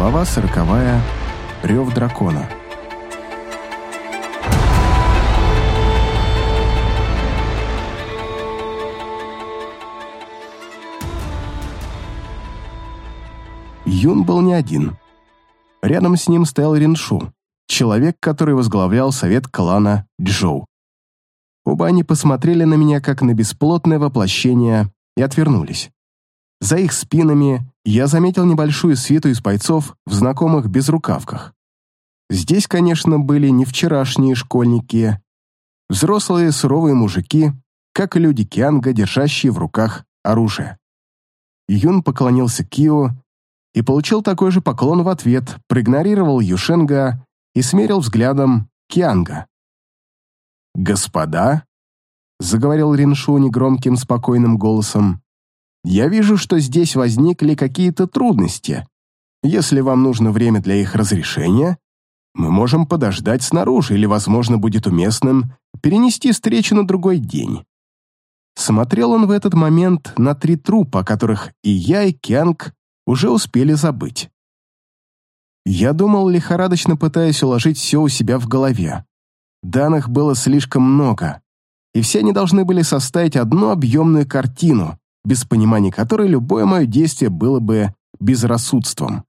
Глава сороковая. Рев дракона. Юн был не один. Рядом с ним стоял Риншу, человек, который возглавлял совет клана Джоу. Оба они посмотрели на меня как на бесплотное воплощение и отвернулись. За их спинами я заметил небольшую свиту из бойцов в знакомых безрукавках. Здесь, конечно, были не вчерашние школьники, взрослые суровые мужики, как люди Кианга, держащие в руках оружие. Юн поклонился Кио и получил такой же поклон в ответ, проигнорировал Юшенга и смерил взглядом Кианга. «Господа», — заговорил Риншу негромким спокойным голосом, «я вижу, что здесь возникли какие-то трудности. Если вам нужно время для их разрешения, мы можем подождать снаружи или, возможно, будет уместным перенести встречу на другой день». Смотрел он в этот момент на три трупа, которых и я, и Кянг уже успели забыть. Я думал, лихорадочно пытаясь уложить все у себя в голове. Данных было слишком много, и все они должны были составить одну объемную картину, без понимания которой любое мое действие было бы безрассудством.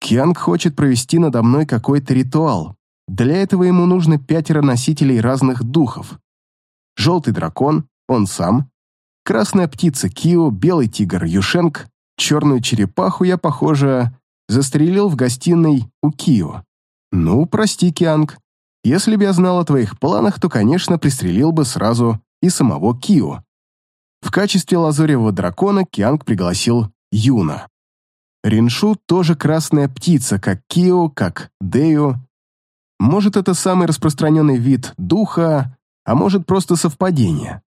Кианг хочет провести надо мной какой-то ритуал. Для этого ему нужно пятеро носителей разных духов. Желтый дракон, он сам, красная птица Кио, белый тигр Юшенк, черную черепаху я, похоже, застрелил в гостиной у Кио. Ну, прости, Кианг, если бы я знал о твоих планах, то, конечно, пристрелил бы сразу и самого Кио. В качестве лазуревого дракона Кианг пригласил Юна. Риншу тоже красная птица, как Кио, как Дею. Может, это самый распространенный вид духа, а может, просто совпадение.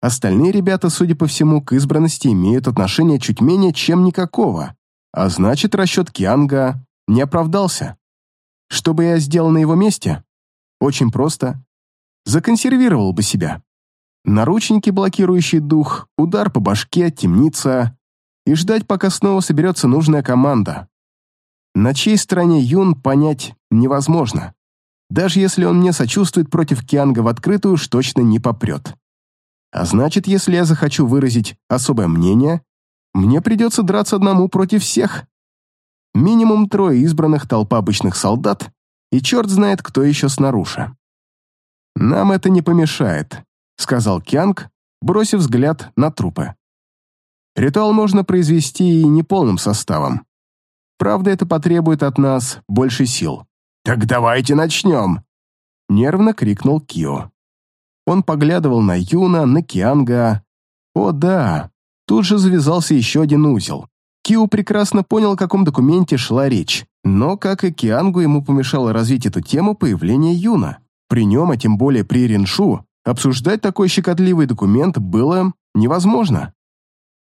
Остальные ребята, судя по всему, к избранности имеют отношение чуть менее, чем никакого, а значит, расчет Кианга не оправдался. Что бы я сделал на его месте? Очень просто. Законсервировал бы себя. Наручники, блокирующие дух, удар по башке, темница. И ждать, пока снова соберется нужная команда. На чьей стороне Юн понять невозможно. Даже если он мне сочувствует против Кианга в открытую, уж точно не попрет. А значит, если я захочу выразить особое мнение, мне придется драться одному против всех. Минимум трое избранных толпа обычных солдат и черт знает, кто еще снаружи. «Нам это не помешает», — сказал Кянг, бросив взгляд на трупы. «Ритуал можно произвести и неполным составом. Правда, это потребует от нас больше сил». «Так давайте начнем!» — нервно крикнул Кио. Он поглядывал на Юна, на Кианга. «О да!» Тут же завязался еще один узел. Кио прекрасно понял, о каком документе шла речь. Но, как и Киангу, ему помешало развить эту тему появление Юна. При нем, а тем более при Риншу, обсуждать такой щекотливый документ было невозможно.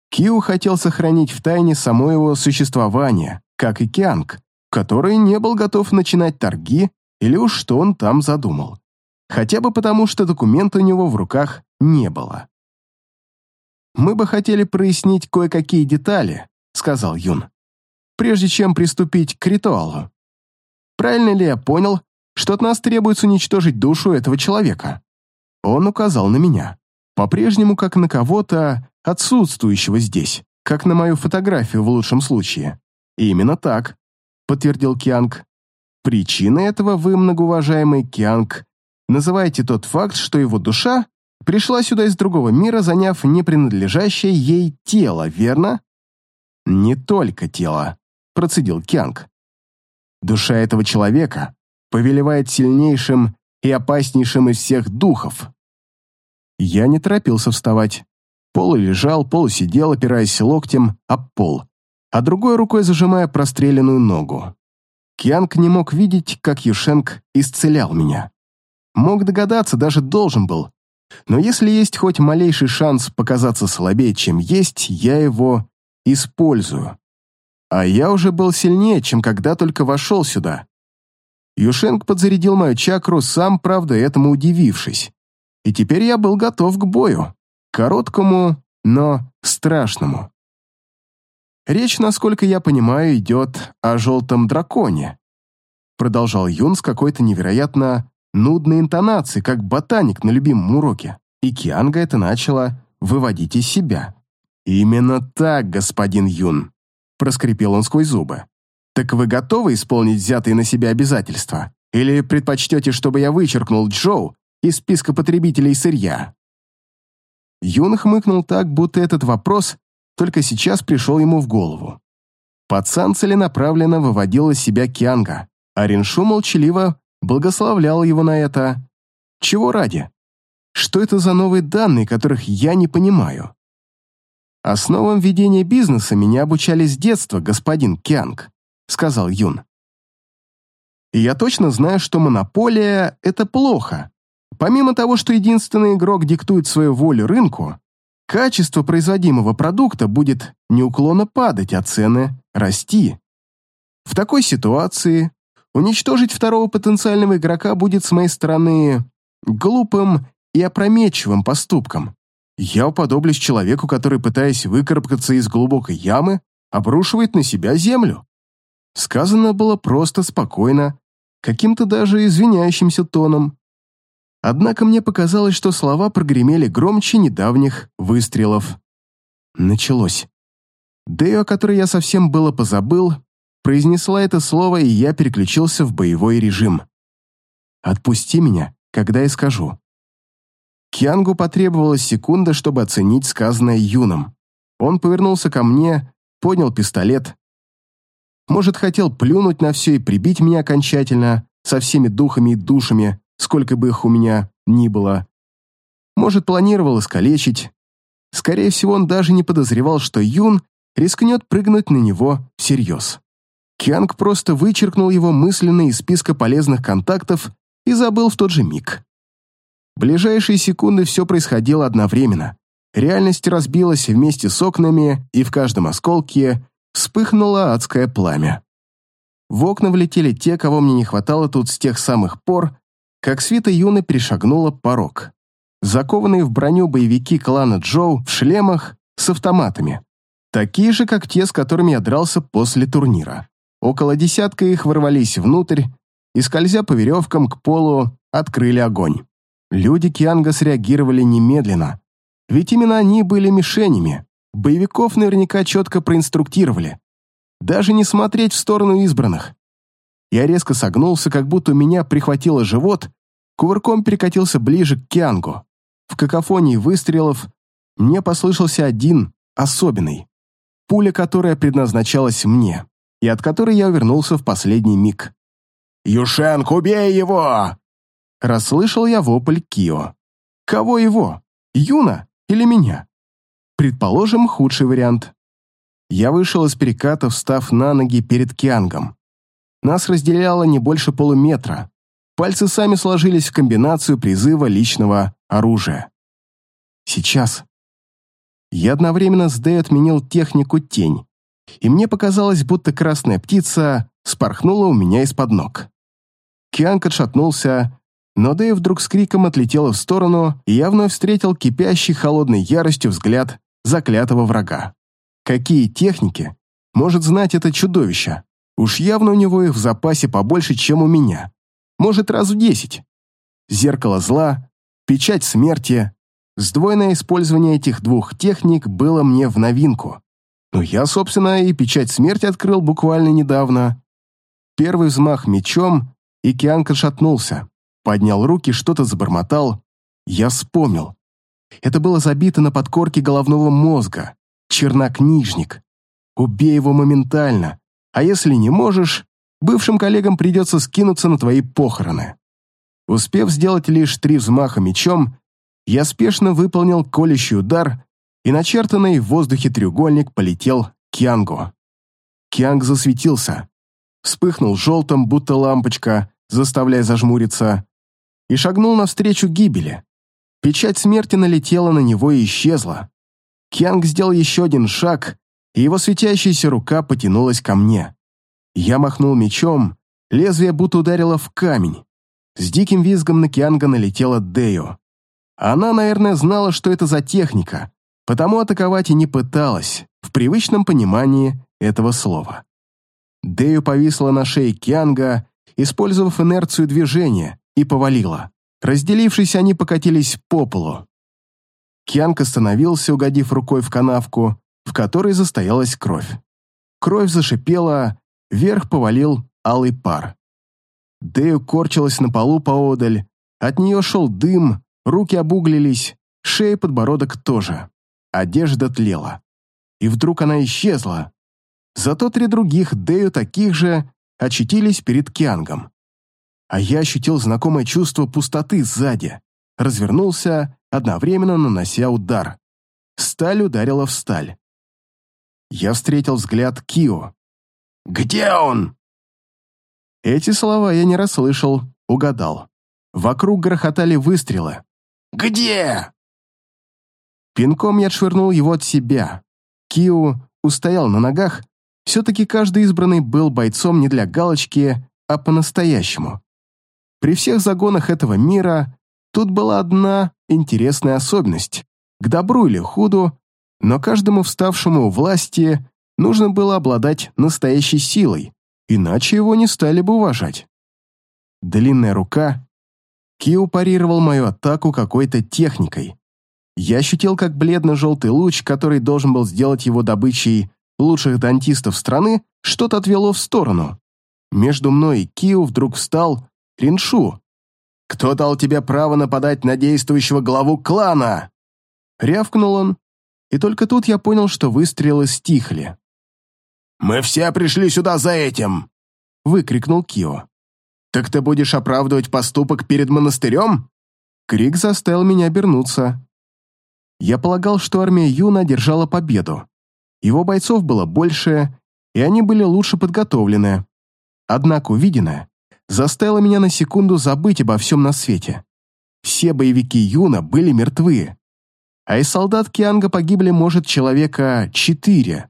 Киу хотел сохранить в тайне само его существование, как и Кианг, который не был готов начинать торги или уж что он там задумал. Хотя бы потому, что документа у него в руках не было. «Мы бы хотели прояснить кое-какие детали», — сказал Юн прежде чем приступить к ритуалу. Правильно ли я понял, что от нас требуется уничтожить душу этого человека? Он указал на меня. По-прежнему как на кого-то отсутствующего здесь, как на мою фотографию в лучшем случае. именно так, подтвердил Кианг. Причиной этого вы, многоуважаемый Кианг, называете тот факт, что его душа пришла сюда из другого мира, заняв непринадлежащее ей тело, верно? Не только тело, процедил Кянг. Душа этого человека повелевает сильнейшим и опаснейшим из всех духов. Я не торопился вставать. Полу лежал, полусидел, опираясь локтем об пол, а другой рукой зажимая простреленную ногу. Кьянг не мог видеть, как Юшенк исцелял меня. Мог догадаться, даже должен был. Но если есть хоть малейший шанс показаться слабее, чем есть, я его использую. А я уже был сильнее, чем когда только вошел сюда. Юшенк подзарядил мою чакру, сам, правда, этому удивившись. И теперь я был готов к бою. Короткому, но страшному. Речь, насколько я понимаю, идет о желтом драконе. Продолжал Юн с какой-то невероятно нудной интонацией, как ботаник на любимом уроке. И Кианга это начала выводить из себя. «Именно так, господин Юн», — проскрипел он сквозь зубы. «Так вы готовы исполнить взятые на себя обязательства? Или предпочтете, чтобы я вычеркнул Джоу из списка потребителей сырья?» Юн хмыкнул так, будто этот вопрос только сейчас пришел ему в голову. Пацан целенаправленно выводил из себя Кианга, а Риншу молчаливо благословлял его на это. Чего ради? Что это за новые данные, которых я не понимаю? Основам ведения бизнеса меня обучали с детства, господин Кианг, сказал Юн. Я точно знаю, что монополия — это плохо. Помимо того, что единственный игрок диктует свою волю рынку, качество производимого продукта будет неуклонно падать, а цены расти. В такой ситуации уничтожить второго потенциального игрока будет с моей стороны глупым и опрометчивым поступком. Я уподоблюсь человеку, который, пытаясь выкарабкаться из глубокой ямы, обрушивает на себя землю. Сказано было просто спокойно, каким-то даже извиняющимся тоном. Однако мне показалось, что слова прогремели громче недавних выстрелов. Началось. Дэйо, о которой я совсем было позабыл, произнесла это слово, и я переключился в боевой режим. «Отпусти меня, когда я скажу». Киангу потребовалась секунда, чтобы оценить сказанное Юном. Он повернулся ко мне, поднял пистолет. Может, хотел плюнуть на все и прибить меня окончательно, со всеми духами и душами, сколько бы их у меня ни было. Может, планировал искалечить. Скорее всего, он даже не подозревал, что Юн рискнет прыгнуть на него всерьез. Кианг просто вычеркнул его мысленно из списка полезных контактов и забыл в тот же миг. ближайшие секунды все происходило одновременно. Реальность разбилась вместе с окнами, и в каждом осколке вспыхнуло адское пламя. В окна влетели те, кого мне не хватало тут с тех самых пор, как свита Юны перешагнула порог. Закованные в броню боевики клана Джоу в шлемах с автоматами. Такие же, как те, с которыми я дрался после турнира. Около десятка их ворвались внутрь и, скользя по веревкам к полу, открыли огонь. Люди Кианга среагировали немедленно, ведь именно они были мишенями. Боевиков наверняка четко проинструктировали. Даже не смотреть в сторону избранных. Я резко согнулся, как будто у меня прихватило живот, кувырком перекатился ближе к Киангу. В какофонии выстрелов мне послышался один, особенный. Пуля, которая предназначалась мне, и от которой я увернулся в последний миг. «Юшенк, убей его!» Расслышал я вопль Кио. «Кого его? Юна или меня?» Предположим, худший вариант. Я вышел из переката, встав на ноги перед Киангом. Нас разделяло не больше полуметра. Пальцы сами сложились в комбинацию призыва личного оружия. Сейчас. Я одновременно с Дэй отменил технику «Тень», и мне показалось, будто красная птица спорхнула у меня из-под ног. Кианг отшатнулся, но Дэй вдруг с криком отлетела в сторону, и я вновь встретил кипящий холодной яростью взгляд заклятого врага. Какие техники может знать это чудовище? Уж явно у него их в запасе побольше, чем у меня. Может, раз в десять. Зеркало зла, печать смерти. Сдвоенное использование этих двух техник было мне в новинку. Но я, собственно, и печать смерти открыл буквально недавно. Первый взмах мечом, и Кианка шатнулся. Поднял руки, что-то забормотал. Я вспомнил. Это было забито на подкорке головного мозга. Чернокнижник. Убей его моментально. А если не можешь, бывшим коллегам придется скинуться на твои похороны. Успев сделать лишь три взмаха мечом, я спешно выполнил колющий удар, и начертанный в воздухе треугольник полетел к Киангу. Кианг засветился, вспыхнул желтым, будто лампочка, заставляя зажмуриться, и шагнул навстречу гибели. Печать смерти налетела на него и исчезла. Кианг сделал еще один шаг, и его светящаяся рука потянулась ко мне. Я махнул мечом, лезвие будто ударило в камень. С диким визгом на Кианга налетела Дею. Она, наверное, знала, что это за техника, потому атаковать и не пыталась, в привычном понимании этого слова. Дэю повисла на шее Кианга, использовав инерцию движения, и повалила. Разделившись, они покатились по полу. Кианг остановился, угодив рукой в канавку, в которой застоялась кровь. Кровь зашипела, вверх повалил алый пар. Дэю корчилась на полу поодаль, от нее шел дым, руки обуглились, шея и подбородок тоже. Одежда тлела. И вдруг она исчезла. Зато три других Дэю таких же очутились перед Киангом. А я ощутил знакомое чувство пустоты сзади. Развернулся, одновременно нанося удар. Сталь ударила в сталь. Я встретил взгляд Кио. «Где он?» Эти слова я не расслышал, угадал. Вокруг грохотали выстрелы. «Где?» Пинком я отшвырнул его от себя. Кио устоял на ногах. Все-таки каждый избранный был бойцом не для галочки, а по-настоящему. При всех загонах этого мира тут была одна интересная особенность. К добру или худу, но каждому вставшему у власти нужно было обладать настоящей силой, иначе его не стали бы уважать. Длинная рука Кио парировал мою атаку какой-то техникой. Я ощутил, как бледно-желтый луч, который должен был сделать его добычей лучших дантистов страны, что-то отвело в сторону. Между мной и Кио вдруг встал Риншу. «Кто дал тебе право нападать на действующего главу клана?» Рявкнул он, и только тут я понял, что выстрелы стихли. «Мы все пришли сюда за этим!» — выкрикнул Кио. «Так ты будешь оправдывать поступок перед монастырем?» Крик заставил меня обернуться. Я полагал, что армия Юна держала победу. Его бойцов было больше, и они были лучше подготовлены. Однако увиденное заставило меня на секунду забыть обо всем на свете. Все боевики Юна были мертвы. А из солдат Кианга погибли, может, человека четыре.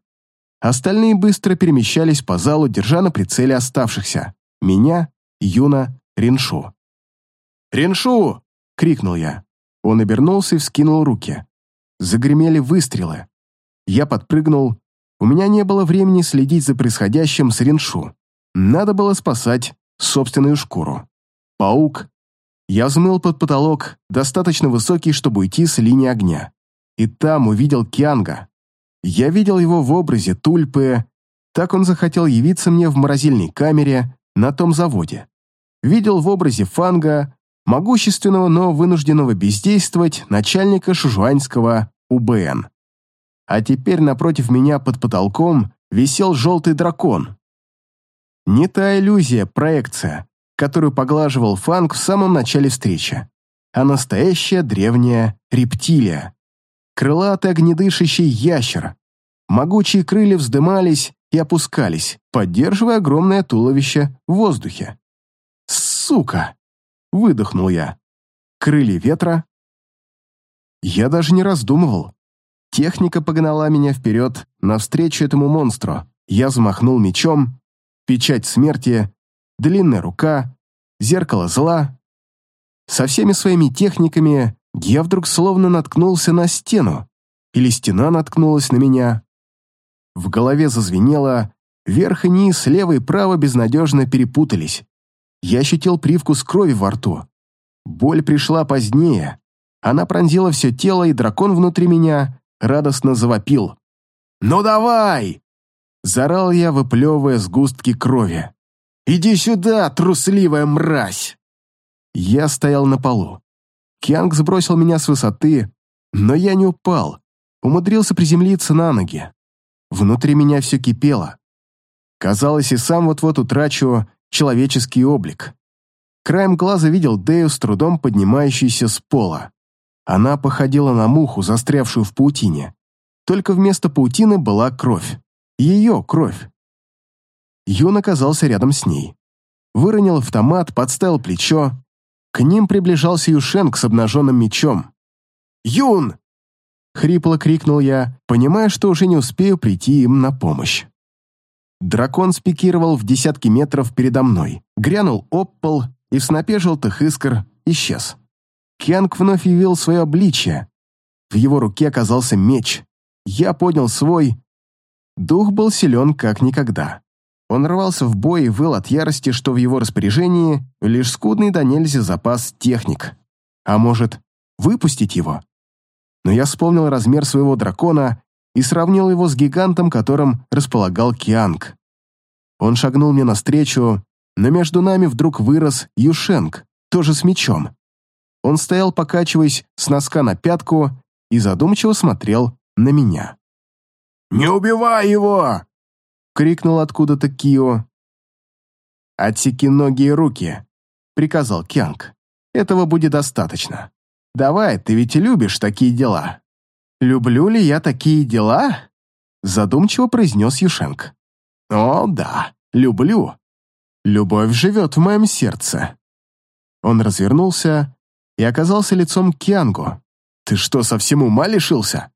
Остальные быстро перемещались по залу, держа на прицеле оставшихся. Меня Юна, Риншу. «Риншу!» — крикнул я. Он обернулся и вскинул руки. Загремели выстрелы. Я подпрыгнул. У меня не было времени следить за происходящим с Риншу. Надо было спасать собственную шкуру. Паук. Я взмыл под потолок, достаточно высокий, чтобы уйти с линии огня. И там увидел Кианга. Я видел его в образе тульпы. Так он захотел явиться мне в морозильной камере на том заводе видел в образе Фанга, могущественного, но вынужденного бездействовать начальника шужуанского УБН. А теперь напротив меня под потолком висел желтый дракон. Не та иллюзия, проекция, которую поглаживал Фанг в самом начале встречи, а настоящая древняя рептилия. Крылатый огнедышащий ящер. Могучие крылья вздымались и опускались, поддерживая огромное туловище в воздухе. «Сука!» — выдохнул я. «Крылья ветра?» Я даже не раздумывал. Техника погнала меня вперед, навстречу этому монстру. Я взмахнул мечом, печать смерти, длинная рука, зеркало зла. Со всеми своими техниками я вдруг словно наткнулся на стену, или стена наткнулась на меня. В голове зазвенело, верх и низ, слева и право безнадежно перепутались. Я ощутил привкус крови во рту. Боль пришла позднее. Она пронзила все тело, и дракон внутри меня радостно завопил. «Ну давай!» Зарал я, выплевывая сгустки крови. «Иди сюда, трусливая мразь!» Я стоял на полу. Кианг сбросил меня с высоты, но я не упал, умудрился приземлиться на ноги. Внутри меня все кипело. Казалось, и сам вот-вот утрачу человеческий облик. Краем глаза видел Дэю с трудом поднимающуюся с пола. Она походила на муху, застрявшую в паутине. Только вместо паутины была кровь. Ее кровь. Юн оказался рядом с ней. Выронил автомат, подставил плечо. К ним приближался Юшенк с обнаженным мечом. «Юн!» — хрипло крикнул я, понимая, что уже не успею прийти им на помощь. Дракон спикировал в десятки метров передо мной, грянул об пол и в снопе искр исчез. Кянг вновь явил свое обличие. В его руке оказался меч. Я поднял свой Дух был силен как никогда. Он рвался в бой и выл от ярости, что в его распоряжении лишь скудный до нельзя запас техник. А может, выпустить его? Но я вспомнил размер своего дракона и сравнил его с гигантом, которым располагал Кианг. Он шагнул мне навстречу, но между нами вдруг вырос Юшенг, тоже с мечом. Он стоял, покачиваясь с носка на пятку, и задумчиво смотрел на меня. «Не убивай его!» — крикнул откуда-то Кио. «Отсеки ноги и руки», — приказал Кянг. «Этого будет достаточно. Давай, ты ведь любишь такие дела». «Люблю ли я такие дела?» — задумчиво произнес Юшенк. «О, да, люблю. Любовь живет в моем сердце». Он развернулся и оказался лицом к Киангу. «Ты что, совсем ума лишился?»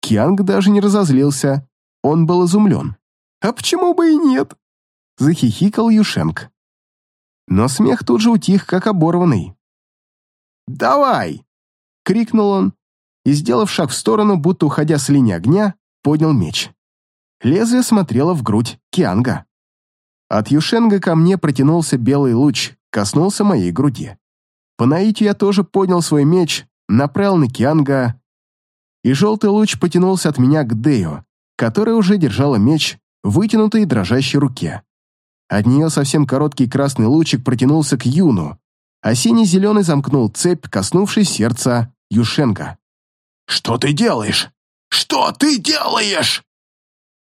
Кианг даже не разозлился, он был изумлен. «А почему бы и нет?» — захихикал Юшенк. Но смех тут же утих, как оборванный. «Давай!» — крикнул он и, сделав шаг в сторону, будто уходя с линии огня, поднял меч. Лезвие смотрело в грудь Кианга. От Юшенга ко мне протянулся белый луч, коснулся моей груди. По наитию я тоже поднял свой меч, направил на Кианга, и желтый луч потянулся от меня к Дею, которая уже держала меч вытянутой дрожащей руке. От нее совсем короткий красный лучик протянулся к Юну, а синий-зеленый замкнул цепь, коснувшись сердца Юшенко. «Что ты делаешь? Что ты делаешь?»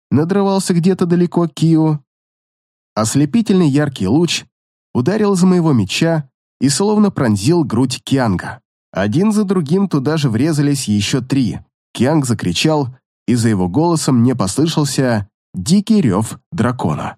Надрывался где-то далеко Кио. Ослепительный яркий луч ударил из моего меча и словно пронзил грудь Кианга. Один за другим туда же врезались еще три. Кианг закричал, и за его голосом мне послышался дикий рев дракона.